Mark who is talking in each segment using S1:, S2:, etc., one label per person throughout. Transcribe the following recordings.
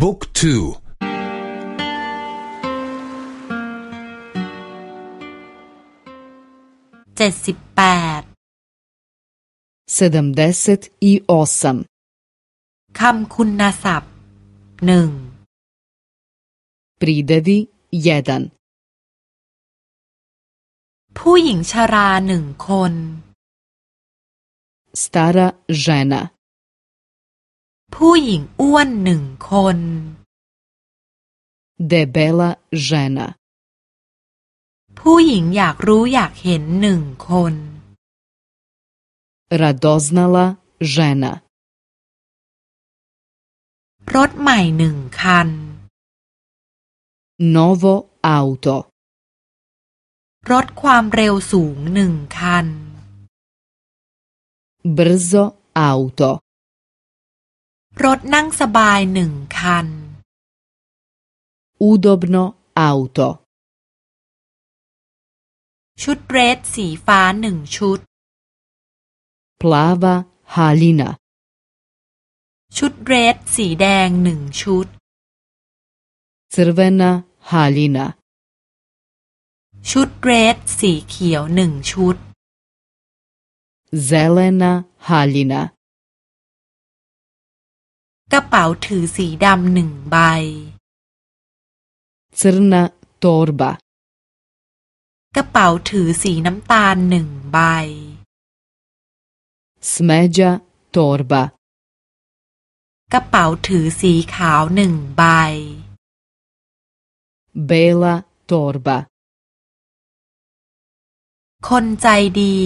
S1: บุ๊กทู
S2: เจ็ดสิบแปด
S3: sedamdeset i osam
S2: คำคุณศัพท์หนึ่ง
S3: pridevi jedan
S2: ผู้หญิงชราหนึ่งคน
S3: stara žena
S2: ผู้หญิงอ้วนหนึ่งคน
S3: debela žena
S2: ผู้หญิงอยากรู้อยากเห็นหนึ่งคน
S3: radoznala žena
S2: รถใหม่หนึ่งคัน
S3: novo auto
S2: รถความเร็วสูงหนึ่งคัน
S3: brzo auto
S2: รถนั่งสบายหนึ่งคัน
S3: udobno auto
S2: ชุดเรสสีฟ้าหนึ่งชุด
S3: plava haljina
S2: ชุดเรสสีแดงหนึ่งชุด
S3: crvena haljina
S2: ชุดเรสสีเขียวหนึ่งชุด
S3: zelena haljina
S2: กระเป๋าถือสีดำหนึ่งใบ
S3: crna torba
S2: กระเป๋าถือสีน้ำตาลหนึ่งใบ
S3: smeđa torba
S2: กระเป๋าถือสีขาวหนึ่งใบ
S3: bela torba
S2: คนใจดี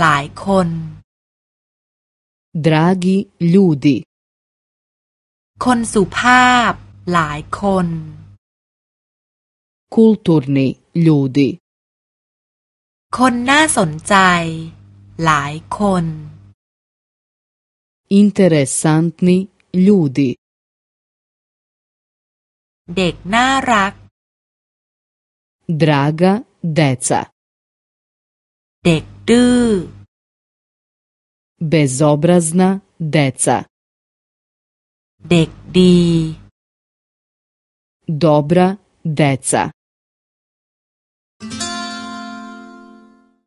S2: หลายคน
S3: dragi ljudi
S2: คนสุภาพ หลายคน
S3: kulturni ljudi
S2: คนน่าสนใจ หลายคน
S3: interesantni ljudi
S2: เด็กน่ารัก
S3: draga deca
S2: เด็กดื้อ
S3: bezobrazna deca
S2: เด็กดี
S3: dobra deca